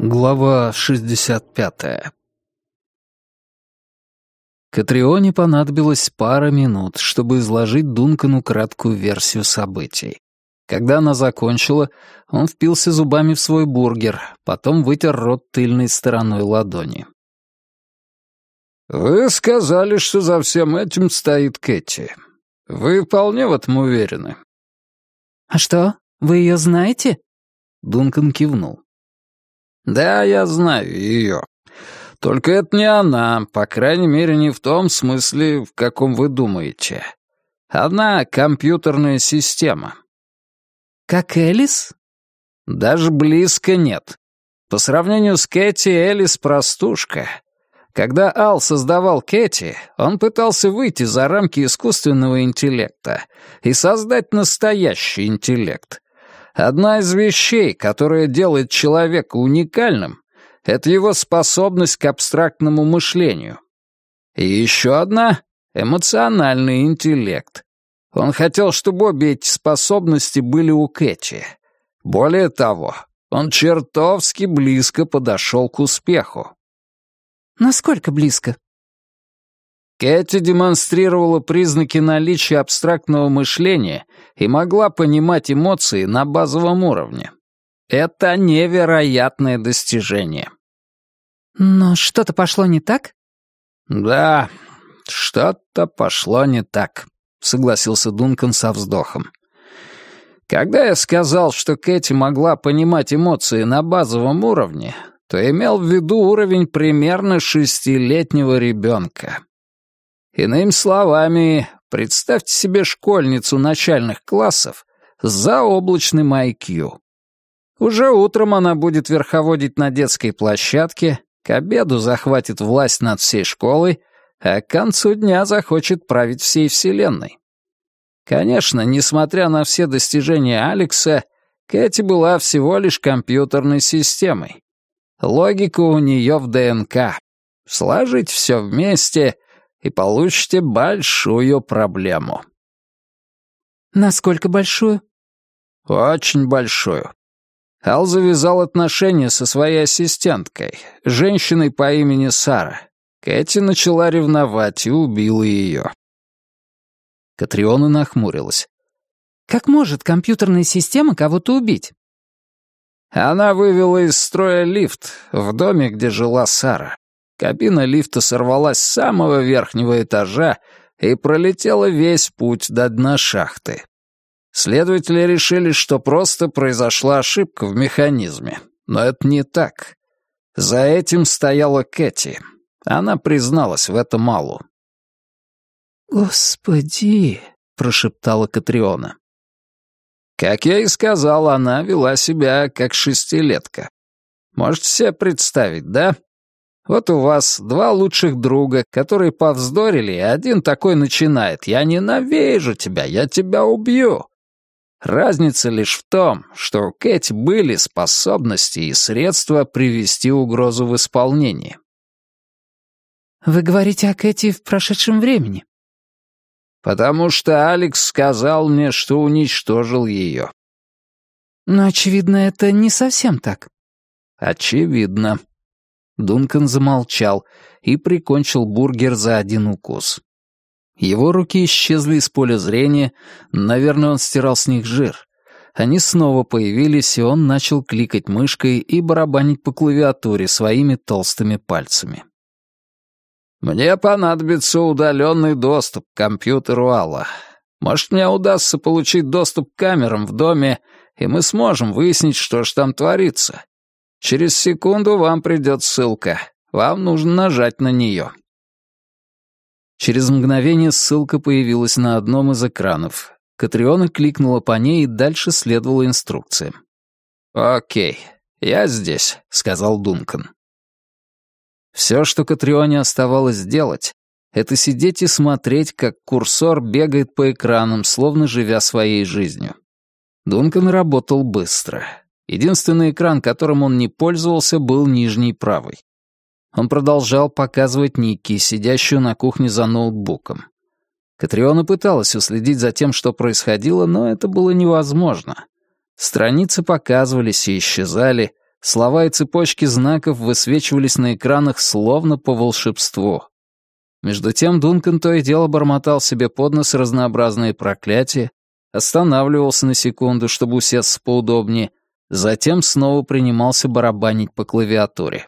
Глава 65 Катрионе понадобилось пара минут, чтобы изложить Дункану краткую версию событий. Когда она закончила, он впился зубами в свой бургер, потом вытер рот тыльной стороной ладони. «Вы сказали, что за всем этим стоит Кэти. Вы вполне в этом уверены?» «А что, вы ее знаете?» Дункан кивнул. Да, я знаю ее. Только это не она, по крайней мере, не в том смысле, в каком вы думаете. Она компьютерная система. Как Элис? Даже близко нет. По сравнению с Кэти, Элис простушка. Когда Ал создавал Кэти, он пытался выйти за рамки искусственного интеллекта и создать настоящий интеллект. Одна из вещей, которая делает человека уникальным, это его способность к абстрактному мышлению. И еще одна — эмоциональный интеллект. Он хотел, чтобы обе эти способности были у Кэти. Более того, он чертовски близко подошел к успеху. Насколько близко? Кэти демонстрировала признаки наличия абстрактного мышления и могла понимать эмоции на базовом уровне. Это невероятное достижение. Но что-то пошло не так? Да, что-то пошло не так, согласился Дункан со вздохом. Когда я сказал, что Кэти могла понимать эмоции на базовом уровне, то имел в виду уровень примерно шестилетнего ребенка. Иными словами, представьте себе школьницу начальных классов с заоблачным IQ. Уже утром она будет верховодить на детской площадке, к обеду захватит власть над всей школой, а к концу дня захочет править всей вселенной. Конечно, несмотря на все достижения Алекса, Кэти была всего лишь компьютерной системой. Логика у нее в ДНК. Сложить все вместе — и получите большую проблему». «Насколько большую?» «Очень большую. Ал завязал отношения со своей ассистенткой, женщиной по имени Сара. Кэти начала ревновать и убила ее». Катриона нахмурилась. «Как может компьютерная система кого-то убить?» Она вывела из строя лифт в доме, где жила Сара. Кабина лифта сорвалась с самого верхнего этажа и пролетела весь путь до дна шахты. Следователи решили, что просто произошла ошибка в механизме. Но это не так. За этим стояла Кэти. Она призналась в этом Малу. «Господи!» — прошептала Катриона. Как я и сказал, она вела себя как шестилетка. Можете себе представить, да? Вот у вас два лучших друга, которые повздорили, и один такой начинает «Я ненавижу тебя, я тебя убью». Разница лишь в том, что у Кэти были способности и средства привести угрозу в исполнение. «Вы говорите о Кэти в прошедшем времени?» «Потому что Алекс сказал мне, что уничтожил ее». «Но, очевидно, это не совсем так». «Очевидно», Дункан замолчал и прикончил бургер за один укус. Его руки исчезли из поля зрения, наверное, он стирал с них жир. Они снова появились, и он начал кликать мышкой и барабанить по клавиатуре своими толстыми пальцами. «Мне понадобится удаленный доступ к компьютеру Алла. Может, мне удастся получить доступ к камерам в доме, и мы сможем выяснить, что ж там творится. Через секунду вам придет ссылка. Вам нужно нажать на нее». Через мгновение ссылка появилась на одном из экранов. Катриона кликнула по ней, и дальше следовала инструкция. «Окей, я здесь», — сказал Дункан. Все, что Катрионе оставалось сделать, это сидеть и смотреть, как курсор бегает по экранам, словно живя своей жизнью. Дункан работал быстро. Единственный экран, которым он не пользовался, был нижний правый. Он продолжал показывать Ники, сидящую на кухне за ноутбуком. Катриона пыталась уследить за тем, что происходило, но это было невозможно. Страницы показывались и исчезали, Слова и цепочки знаков высвечивались на экранах словно по волшебству. Между тем Дункан то и дело бормотал себе под нос разнообразные проклятия, останавливался на секунду, чтобы усесться поудобнее, затем снова принимался барабанить по клавиатуре.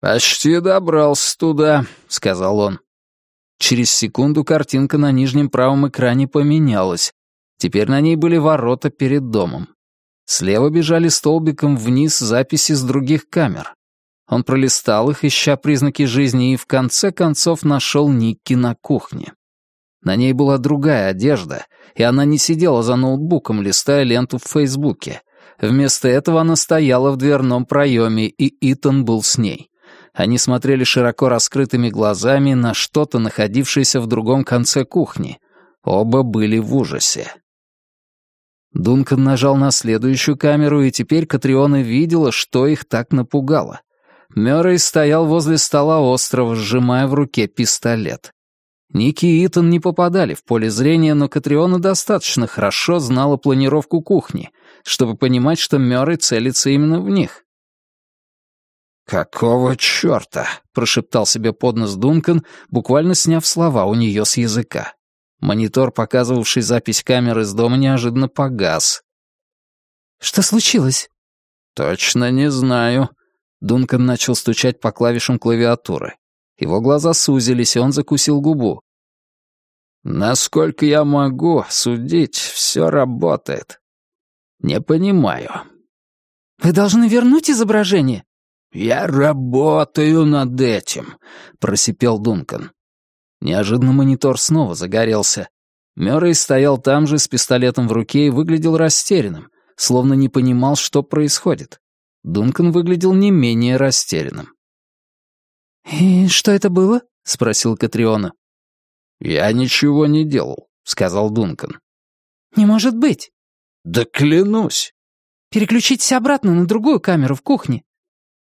«Почти добрался туда», — сказал он. Через секунду картинка на нижнем правом экране поменялась. Теперь на ней были ворота перед домом. Слева бежали столбиком вниз записи с других камер. Он пролистал их, ища признаки жизни, и в конце концов нашел Никки на кухне. На ней была другая одежда, и она не сидела за ноутбуком, листая ленту в Фейсбуке. Вместо этого она стояла в дверном проеме, и Итан был с ней. Они смотрели широко раскрытыми глазами на что-то, находившееся в другом конце кухни. Оба были в ужасе. Дункан нажал на следующую камеру, и теперь Катриона видела, что их так напугало. Мёррей стоял возле стола острова, сжимая в руке пистолет. Ники и Итан не попадали в поле зрения, но Катриона достаточно хорошо знала планировку кухни, чтобы понимать, что Мёррей целится именно в них. «Какого чёрта?» — прошептал себе под нос Дункан, буквально сняв слова у неё с языка. Монитор, показывавший запись камеры из дома, неожиданно погас. «Что случилось?» «Точно не знаю». Дункан начал стучать по клавишам клавиатуры. Его глаза сузились, и он закусил губу. «Насколько я могу судить, все работает. Не понимаю». «Вы должны вернуть изображение?» «Я работаю над этим», — просипел Дункан. Неожиданно монитор снова загорелся. Мёррей стоял там же с пистолетом в руке и выглядел растерянным, словно не понимал, что происходит. Дункан выглядел не менее растерянным. «И что это было?» — спросил Катриона. «Я ничего не делал», — сказал Дункан. «Не может быть». «Да клянусь». «Переключитесь обратно на другую камеру в кухне».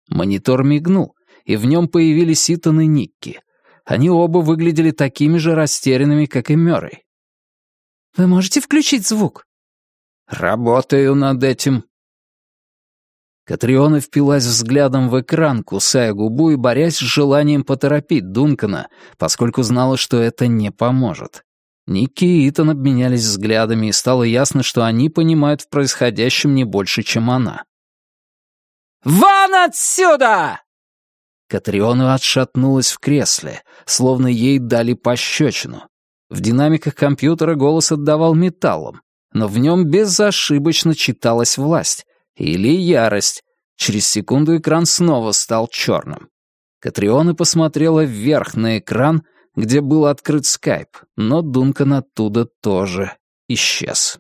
Монитор мигнул, и в нем появились Итан и Никки. Они оба выглядели такими же растерянными, как и Мёррей. «Вы можете включить звук?» «Работаю над этим». Катриона впилась взглядом в экран, кусая губу и борясь с желанием поторопить Дункана, поскольку знала, что это не поможет. Никки и Итан обменялись взглядами, и стало ясно, что они понимают в происходящем не больше, чем она. «Вон отсюда!» Катриона отшатнулась в кресле, словно ей дали пощечину. В динамиках компьютера голос отдавал металлом, но в нем безошибочно читалась власть или ярость. Через секунду экран снова стал черным. Катриона посмотрела вверх на экран, где был открыт скайп, но Дункан оттуда тоже исчез.